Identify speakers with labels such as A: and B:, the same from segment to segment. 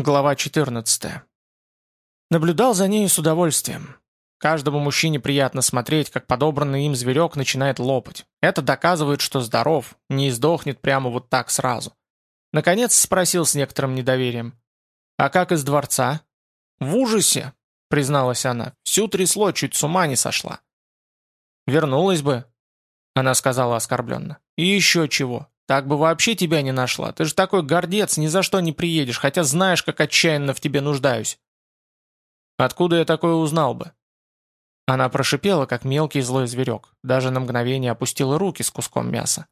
A: Глава 14. Наблюдал за нею с удовольствием. Каждому мужчине приятно смотреть, как подобранный им зверек начинает лопать. Это доказывает, что здоров, не издохнет прямо вот так сразу. Наконец спросил с некоторым недоверием. «А как из дворца?» «В ужасе», — призналась она. «Всю трясло, чуть с ума не сошла». «Вернулась бы», — она сказала оскорбленно. «И еще чего. Так бы вообще тебя не нашла. Ты же такой гордец, ни за что не приедешь, хотя знаешь, как отчаянно в тебе нуждаюсь. Откуда я такое узнал бы? Она прошипела, как мелкий злой зверек, даже на мгновение опустила руки с куском мяса.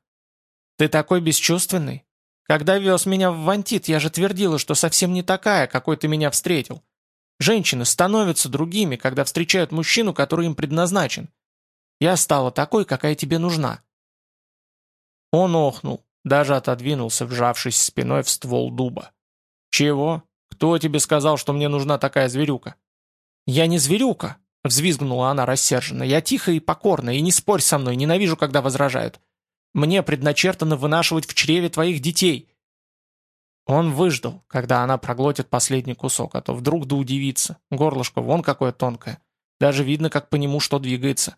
A: «Ты такой бесчувственный? Когда вез меня в Вантит, я же твердила, что совсем не такая, какой ты меня встретил. Женщины становятся другими, когда встречают мужчину, который им предназначен. Я стала такой, какая тебе нужна». Он охнул, даже отодвинулся, вжавшись спиной в ствол дуба. «Чего? Кто тебе сказал, что мне нужна такая зверюка?» «Я не зверюка!» — взвизгнула она рассерженно. «Я тихая и покорная, и не спорь со мной, ненавижу, когда возражают. Мне предначертано вынашивать в чреве твоих детей!» Он выждал, когда она проглотит последний кусок, а то вдруг да удивится. Горлышко вон какое тонкое. Даже видно, как по нему что двигается.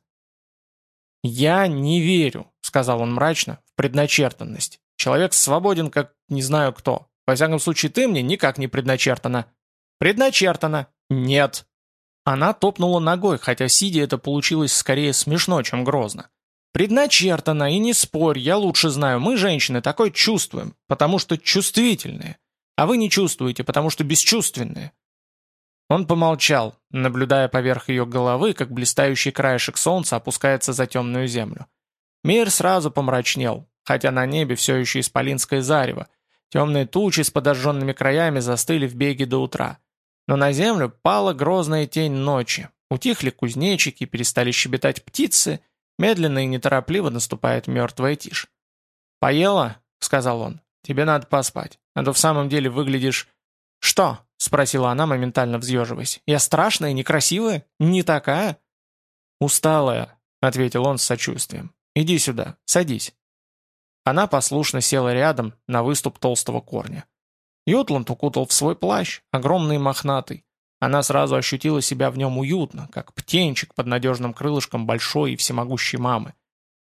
A: «Я не верю», — сказал он мрачно, — «в предначертанность. Человек свободен, как не знаю кто. Во всяком случае, ты мне никак не предначертана». «Предначертано». «Нет». Она топнула ногой, хотя сидя это получилось скорее смешно, чем грозно. «Предначертано, и не спорь, я лучше знаю, мы, женщины, такое чувствуем, потому что чувствительные. А вы не чувствуете, потому что бесчувственные. Он помолчал, наблюдая поверх ее головы, как блистающий краешек солнца опускается за темную землю. Мир сразу помрачнел, хотя на небе все еще исполинское зарево. Темные тучи с подожженными краями застыли в беге до утра. Но на землю пала грозная тень ночи. Утихли кузнечики, перестали щебетать птицы, медленно и неторопливо наступает мертвая тишь. «Поела?» — сказал он. «Тебе надо поспать, а то в самом деле выглядишь...» «Что?» — спросила она, моментально взъеживаясь. «Я страшная, некрасивая? Не такая?» «Усталая», — ответил он с сочувствием. «Иди сюда, садись». Она послушно села рядом на выступ толстого корня. Ютланд укутал в свой плащ, огромный и мохнатый. Она сразу ощутила себя в нем уютно, как птенчик под надежным крылышком большой и всемогущей мамы.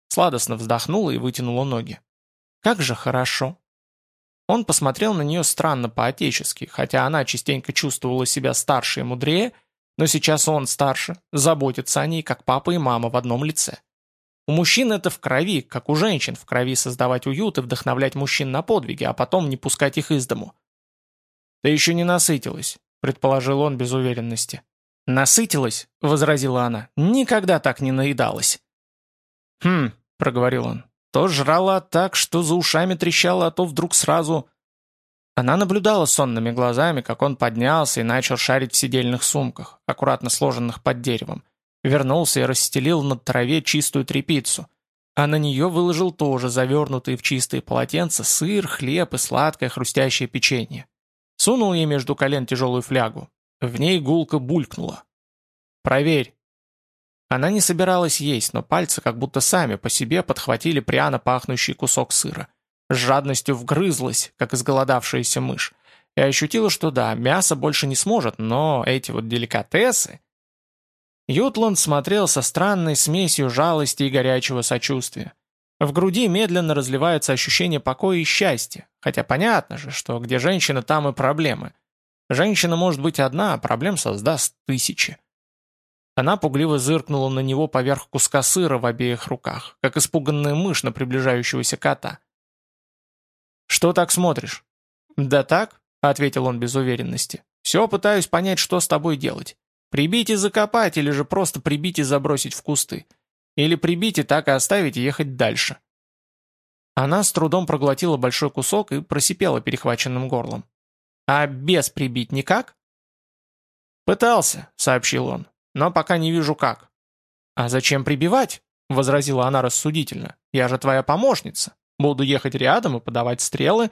A: Сладостно вздохнула и вытянула ноги. «Как же хорошо!» Он посмотрел на нее странно по-отечески, хотя она частенько чувствовала себя старше и мудрее, но сейчас он старше, заботится о ней, как папа и мама в одном лице. У мужчин это в крови, как у женщин в крови создавать уют и вдохновлять мужчин на подвиги, а потом не пускать их из дому. «Ты еще не насытилась», — предположил он без уверенности. «Насытилась?» — возразила она. «Никогда так не наедалась». «Хм», — проговорил он, то жрала так, что за ушами трещала, а то вдруг сразу... Она наблюдала сонными глазами, как он поднялся и начал шарить в сидельных сумках, аккуратно сложенных под деревом. Вернулся и расстелил над траве чистую тряпицу. А на нее выложил тоже завернутые в чистые полотенца сыр, хлеб и сладкое хрустящее печенье. Сунул ей между колен тяжелую флягу. В ней гулко булькнула. «Проверь», она не собиралась есть, но пальцы как будто сами по себе подхватили пряно пахнущий кусок сыра. С жадностью вгрызлась, как изголодавшаяся мышь. И ощутила, что да, мясо больше не сможет, но эти вот деликатесы... Ютланд смотрел со странной смесью жалости и горячего сочувствия. В груди медленно разливается ощущение покоя и счастья, хотя понятно же, что где женщина, там и проблемы. Женщина может быть одна, а проблем создаст тысячи. Она пугливо зыркнула на него поверх куска сыра в обеих руках, как испуганная мышь на приближающегося кота. «Что так смотришь?» «Да так», — ответил он без уверенности. «Все пытаюсь понять, что с тобой делать. Прибить и закопать, или же просто прибить и забросить в кусты. Или прибить и так и оставить и ехать дальше». Она с трудом проглотила большой кусок и просипела перехваченным горлом. «А без прибить никак?» «Пытался», — сообщил он но пока не вижу как». «А зачем прибивать?» — возразила она рассудительно. «Я же твоя помощница. Буду ехать рядом и подавать стрелы».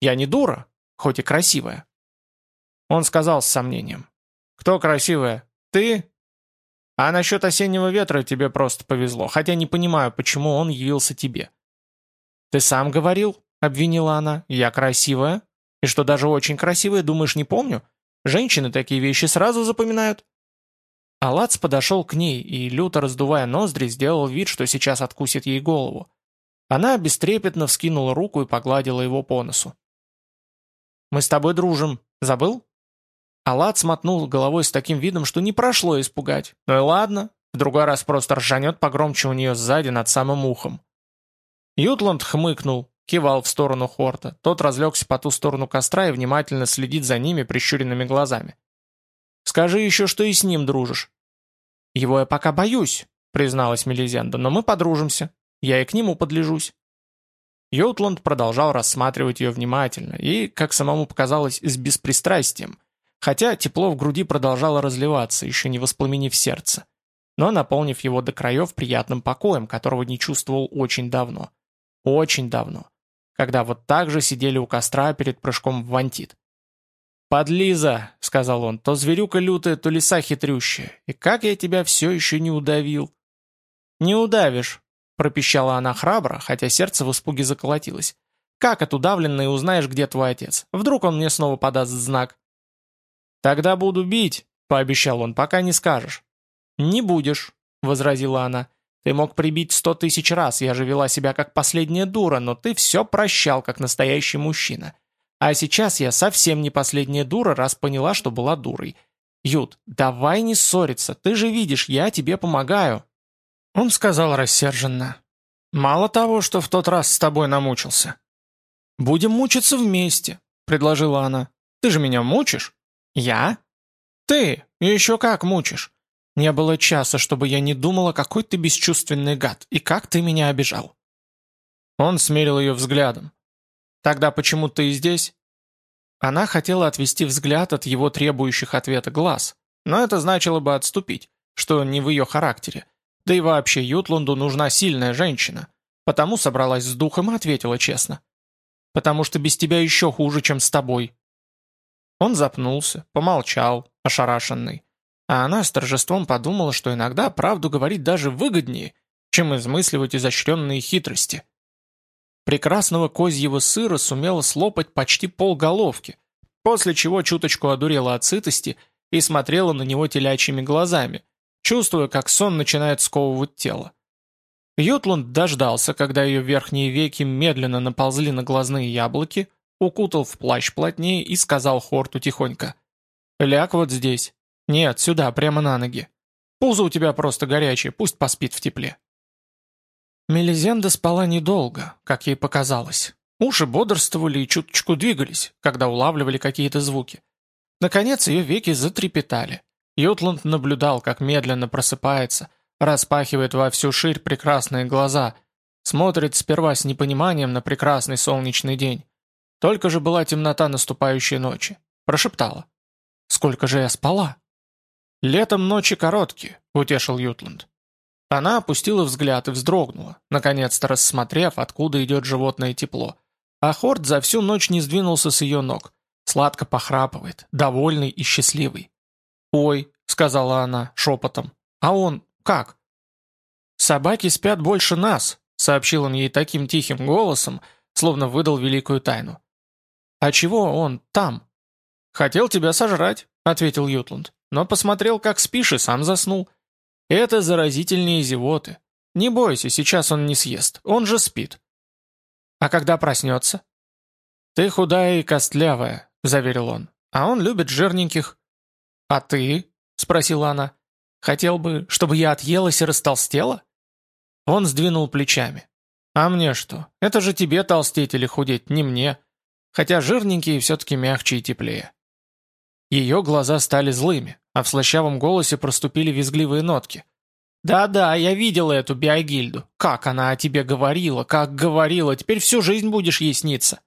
A: «Я не дура, хоть и красивая». Он сказал с сомнением. «Кто красивая? Ты?» «А насчет осеннего ветра тебе просто повезло, хотя не понимаю, почему он явился тебе». «Ты сам говорил?» — обвинила она. «Я красивая. И что даже очень красивая, думаешь, не помню? Женщины такие вещи сразу запоминают. Алац подошел к ней и, люто раздувая ноздри, сделал вид, что сейчас откусит ей голову. Она бестрепетно вскинула руку и погладила его по носу. «Мы с тобой дружим. Забыл?» Аллат смотнул головой с таким видом, что не прошло испугать. «Ну и ладно, в другой раз просто ржанет погромче у нее сзади над самым ухом». Ютланд хмыкнул, кивал в сторону Хорта. Тот разлегся по ту сторону костра и внимательно следит за ними прищуренными глазами. «Скажи еще, что и с ним дружишь». «Его я пока боюсь», — призналась Мелизенда, «но мы подружимся. Я и к нему подлежусь». Йотланд продолжал рассматривать ее внимательно и, как самому показалось, с беспристрастием, хотя тепло в груди продолжало разливаться, еще не воспламенив сердце, но наполнив его до краев приятным покоем, которого не чувствовал очень давно. Очень давно. Когда вот так же сидели у костра перед прыжком в вантит. «Подлиза», — сказал он, — «то зверюка лютая, то лиса хитрющая. И как я тебя все еще не удавил?» «Не удавишь», — пропищала она храбро, хотя сердце в испуге заколотилось. «Как отудавленный узнаешь, где твой отец? Вдруг он мне снова подаст знак?» «Тогда буду бить», — пообещал он, — «пока не скажешь». «Не будешь», — возразила она. «Ты мог прибить сто тысяч раз, я же вела себя как последняя дура, но ты все прощал, как настоящий мужчина. А сейчас я совсем не последняя дура, раз поняла, что была дурой. Ют, давай не ссориться, ты же видишь, я тебе помогаю». Он сказал рассерженно. «Мало того, что в тот раз с тобой намучился». «Будем мучиться вместе», — предложила она. «Ты же меня мучишь?» «Я?» «Ты! Еще как мучишь! Не было часа, чтобы я не думала, какой ты бесчувственный гад, и как ты меня обижал!» Он смерил ее взглядом. «Тогда почему ты здесь?» Она хотела отвести взгляд от его требующих ответа глаз, но это значило бы отступить, что не в ее характере. Да и вообще Ютланду нужна сильная женщина, потому собралась с духом и ответила честно. «Потому что без тебя еще хуже, чем с тобой», он запнулся, помолчал, ошарашенный. А она с торжеством подумала, что иногда правду говорить даже выгоднее, чем измысливать изощренные хитрости. Прекрасного козьего сыра сумела слопать почти полголовки, после чего чуточку одурела от сытости и смотрела на него телячьими глазами, чувствуя, как сон начинает сковывать тело. Ютланд дождался, когда ее верхние веки медленно наползли на глазные яблоки, укутал в плащ плотнее и сказал Хорту тихонько. «Ляг вот здесь. Нет, сюда, прямо на ноги. Пузо у тебя просто горячее, пусть поспит в тепле». Мелизенда спала недолго, как ей показалось. Уши бодрствовали и чуточку двигались, когда улавливали какие-то звуки. Наконец ее веки затрепетали. Ютланд наблюдал, как медленно просыпается, распахивает во всю ширь прекрасные глаза, смотрит сперва с непониманием на прекрасный солнечный день, только же была темнота наступающей ночи. Прошептала. «Сколько же я спала?» «Летом ночи короткие», — утешил Ютланд. Она опустила взгляд и вздрогнула, наконец-то рассмотрев, откуда идет животное тепло. А Хорд за всю ночь не сдвинулся с ее ног. Сладко похрапывает, довольный и счастливый. «Ой», — сказала она шепотом, — «а он как?» «Собаки спят больше нас», — сообщил он ей таким тихим голосом, словно выдал великую тайну. «А чего он там?» «Хотел тебя сожрать», — ответил Ютланд, «но посмотрел, как спишь, и сам заснул. Это заразительные зевоты. Не бойся, сейчас он не съест, он же спит». «А когда проснется?» «Ты худая и костлявая», — заверил он, «а он любит жирненьких». «А ты?» — спросила она. «Хотел бы, чтобы я отъелась и растолстела?» Он сдвинул плечами. «А мне что? Это же тебе толстеть или худеть, не мне хотя жирненькие все-таки мягче и теплее. Ее глаза стали злыми, а в слащавом голосе проступили визгливые нотки. «Да-да, я видела эту Биогильду. Как она о тебе говорила, как говорила, теперь всю жизнь будешь ей сниться».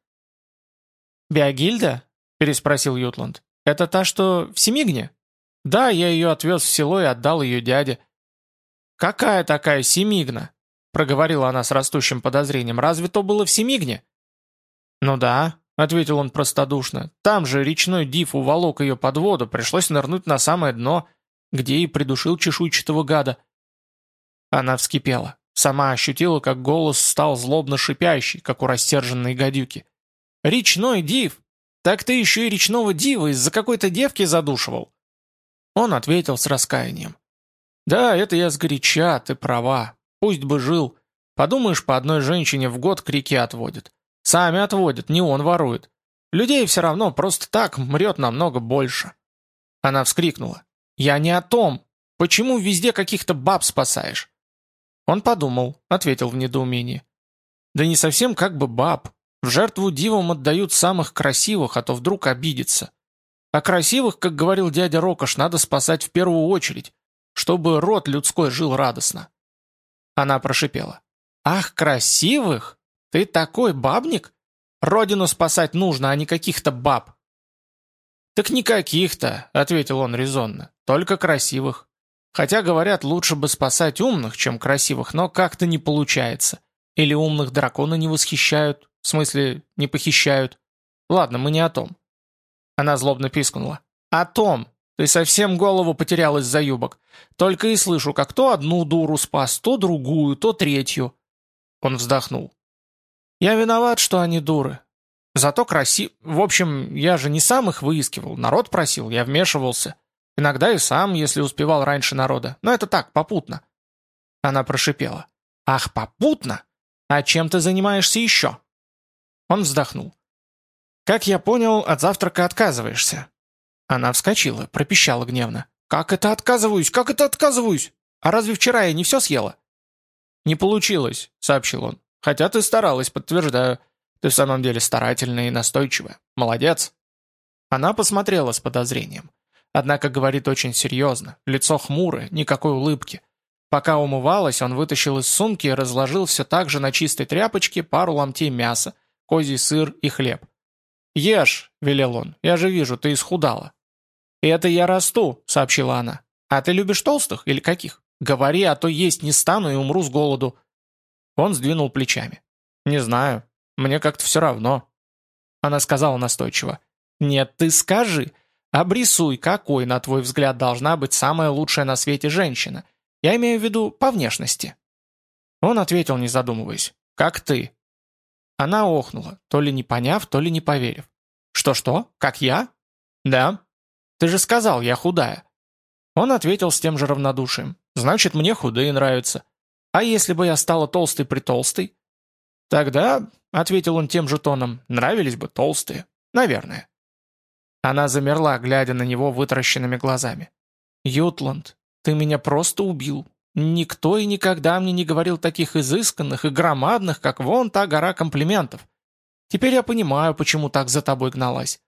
A: «Биогильда?» – переспросил Ютланд. «Это та, что в Семигне?» «Да, я ее отвез в село и отдал ее дяде». «Какая такая Семигна?» – проговорила она с растущим подозрением. «Разве то было в Семигне?» «Ну да, — ответил он простодушно. «Там же речной див уволок ее под воду, пришлось нырнуть на самое дно, где и придушил чешуйчатого гада». Она вскипела. Сама ощутила, как голос стал злобно шипящий, как у растерженной гадюки. «Речной див! Так ты еще и речного дива из-за какой-то девки задушивал?» Он ответил с раскаянием. «Да, это я сгоряча, ты права. Пусть бы жил. Подумаешь, по одной женщине в год крики отводят. Сами отводят, не он ворует. Людей все равно просто так мрет намного больше». Она вскрикнула. «Я не о том. Почему везде каких-то баб спасаешь?» Он подумал, ответил в недоумении. «Да не совсем как бы баб. В жертву дивам отдают самых красивых, а то вдруг обидится. А красивых, как говорил дядя Рокош, надо спасать в первую очередь, чтобы род людской жил радостно». Она прошипела. «Ах, красивых? Ты такой бабник? Родину спасать нужно, а не каких-то баб». «Так не каких-то», — ответил он резонно, — «только красивых. Хотя, говорят, лучше бы спасать умных, чем красивых, но как-то не получается. Или умных драконы не восхищают, в смысле, не похищают. Ладно, мы не о том». Она злобно пискнула. «О том! Ты совсем голову потерял из-за юбок. Только и слышу, как то одну дуру спас, то другую, то третью». Он вздохнул. «Я виноват, что они дуры. Зато красив... В общем, я же не сам их выискивал, народ просил, я вмешивался. Иногда и сам, если успевал раньше народа. Но это так, попутно. Она прошипела. «Ах, попутно? А чем ты занимаешься еще?» Он вздохнул. «Как я понял, от завтрака отказываешься». Она вскочила, пропищала гневно. «Как это отказываюсь? Как это отказываюсь? А разве вчера я не все съела?» «Не получилось», — сообщил он. «Хотя ты старалась, подтверждаю. Ты в самом деле старательная и настойчивая. Молодец». Она посмотрела с подозрением. Однако говорит очень серьезно, лицо хмурое, никакой улыбки. Пока умывалась, он вытащил из сумки и разложил все так же на чистой тряпочке пару ломтей мяса, козий сыр и хлеб. «Ешь», — велел он, — «я же вижу, ты исхудала». «Это я расту», — сообщила она. «А ты любишь толстых или каких? Говори, а то есть не стану и умру с голоду». Он сдвинул плечами. «Не знаю. Мне как-то все равно». Она сказала настойчиво. «Нет, ты скажи. Обрисуй, какой, на твой взгляд, должна быть самая лучшая на свете женщина. Я имею в виду по внешности». Он ответил, не задумываясь. «Как ты». Она охнула, то ли не поняв, то ли не поверив. «Что-что? Как я?» «Да». «Ты же сказал, я худая». Он ответил с тем же равнодушием. «Значит, мне худые нравятся. А если бы я стала толстой-притолстой?» «Тогда», — ответил он тем же тоном, — «нравились бы толстые. Наверное». Она замерла, глядя на него вытаращенными глазами. «Ютланд, ты меня просто убил. Никто и никогда мне не говорил таких изысканных и громадных, как вон та гора комплиментов. Теперь я понимаю, почему так за тобой гналась.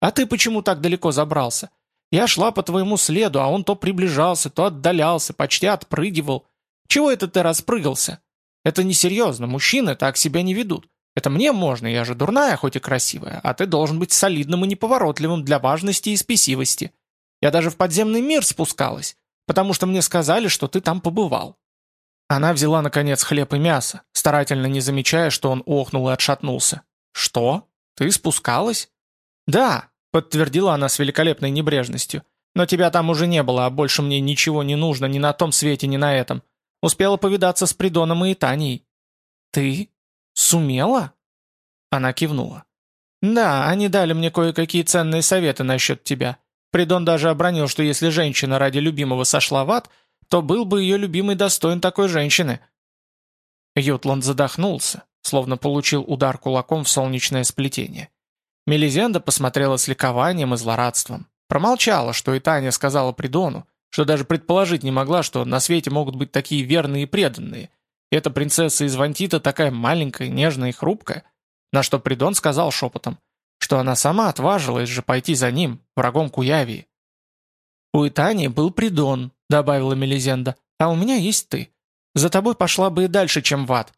A: А ты почему так далеко забрался? Я шла по твоему следу, а он то приближался, то отдалялся, почти отпрыгивал. Чего это ты распрыгался? Это несерьезно, мужчины так себя не ведут. Это мне можно, я же дурная, хоть и красивая, а ты должен быть солидным и неповоротливым для важности и спесивости. Я даже в подземный мир спускалась, потому что мне сказали, что ты там побывал». Она взяла, наконец, хлеб и мясо, старательно не замечая, что он охнул и отшатнулся. «Что? Ты спускалась?» «Да», — подтвердила она с великолепной небрежностью. «Но тебя там уже не было, а больше мне ничего не нужно ни на том свете, ни на этом. Успела повидаться с Придоном и Итанией». «Ты? Сумела?» Она кивнула. «Да, они дали мне кое-какие ценные советы насчет тебя. Придон даже обронил, что если женщина ради любимого сошла в ад, то был бы ее любимый достоин такой женщины». Ютланд задохнулся, словно получил удар кулаком в солнечное сплетение. Мелизенда посмотрела с ликованием и злорадством. Промолчала, что и Таня сказала Придону, что даже предположить не могла, что на свете могут быть такие верные и преданные. Эта принцесса из Вантита такая маленькая, нежная и хрупкая. На что Придон сказал шепотом, что она сама отважилась же пойти за ним, врагом Куявии. «У Итани был Придон», — добавила Мелизенда, — «а у меня есть ты. За тобой пошла бы и дальше, чем в ад».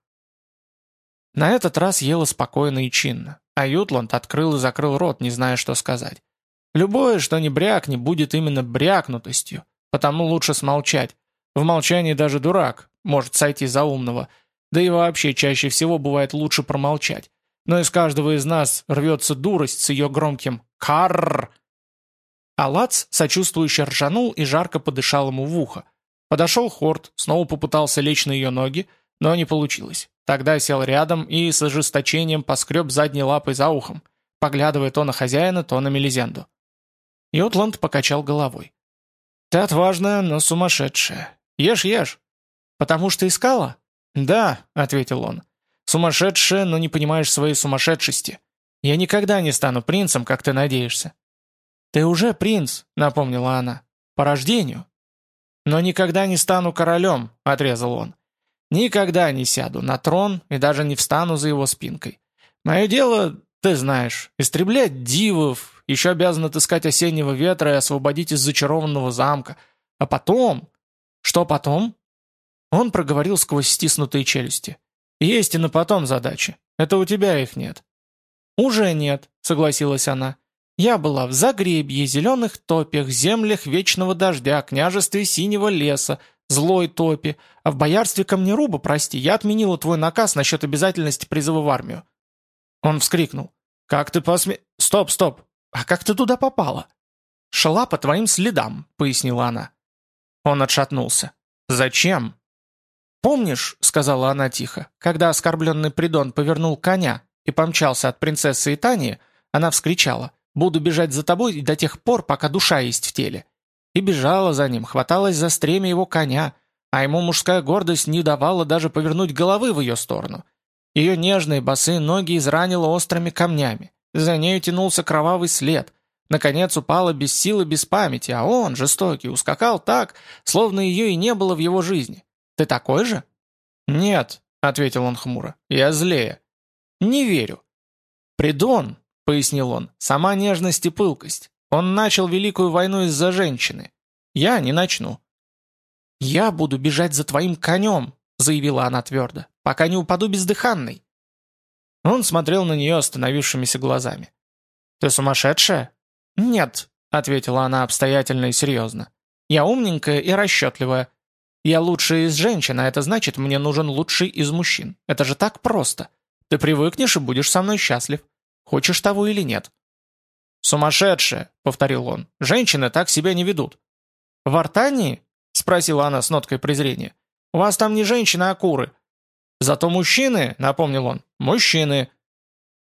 A: На этот раз ела спокойно и чинно, а Ютланд открыл и закрыл рот, не зная, что сказать. Любое, что не брякни, будет именно брякнутостью, потому лучше смолчать. В молчании даже дурак может сойти за умного, да и вообще чаще всего бывает лучше промолчать но из каждого из нас рвется дурость с ее громким «карррр». Алац сочувствующе ржанул и жарко подышал ему в ухо. Подошел Хорт, снова попытался лечь на ее ноги, но не получилось. Тогда сел рядом и с ожесточением поскреб задней лапой за ухом. поглядывая то на хозяина, то на Мелизенду. Йотланд покачал головой. «Ты отважная, но сумасшедшая. Ешь, ешь. Потому что искала?» «Да», — ответил он. «Сумасшедшая, но не понимаешь своей сумасшедшести. Я никогда не стану принцем, как ты надеешься». «Ты уже принц», — напомнила она. «По рождению». «Но никогда не стану королем», — отрезал он. «Никогда не сяду на трон и даже не встану за его спинкой. Мое дело, ты знаешь, истреблять дивов, еще обязан отыскать осеннего ветра и освободить из зачарованного замка. А потом... Что потом? Он проговорил сквозь стиснутые челюсти. Есть и на потом задачи. Это у тебя их нет. Уже нет, согласилась она. Я была в Загребье, зеленых топях, землях вечного дождя, княжестве синего леса, злой топи, а в боярстве Камнеруба, прости, я отменила твой наказ насчет обязательности призыва в армию. Он вскрикнул. «Как ты посме...» «Стоп, стоп! А как ты туда попала?» «Шла по твоим следам», — пояснила она. Он отшатнулся. «Зачем?» «Помнишь, — сказала она тихо, — когда оскорбленный Придон повернул коня и помчался от принцессы Итании, она вскричала, «Буду бежать за тобой до тех пор, пока душа есть в теле». И бежала за ним, хваталась за стремя его коня, а ему мужская гордость не давала даже повернуть головы в ее сторону. Ее нежные босые ноги изранило острыми камнями. За нею тянулся кровавый след. Наконец упала без силы, без памяти, а он, жестокий, ускакал так, словно ее и не было в его жизни. Ты такой же?» «Нет», — ответил он хмуро, — «я злее». «Не верю». «Придон», — пояснил он, — «сама нежность и пылкость. Он начал Великую войну из-за женщины. Я не начну». «Я буду бежать за твоим конем», — заявила она твердо, — «пока не упаду бездыханной». Он смотрел на нее остановившимися глазами. «Ты сумасшедшая?» «Нет», — ответила она обстоятельно и серьезно. «Я умненькая и расчетливая. Я лучшая из женщин, а это значит, мне нужен лучший из мужчин. Это же так просто. Ты привыкнешь и будешь со мной счастлив. Хочешь того или нет?» «Сумасшедшая», — повторил он. «Женщины так себя не ведут». «В Артании?» — спросила она с ноткой презрения. «У вас там не женщины, а куры». «Зато мужчины», — напомнил он, — «мужчины».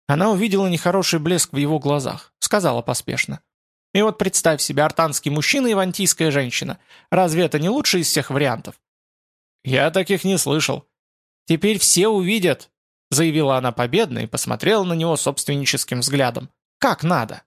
A: Она увидела нехороший блеск в его глазах, сказала поспешно. И вот представь себе, артанский мужчина и вантийская женщина. Разве это не лучший из всех вариантов? Я таких не слышал. Теперь все увидят, заявила она победно и посмотрела на него собственническим взглядом. Как надо?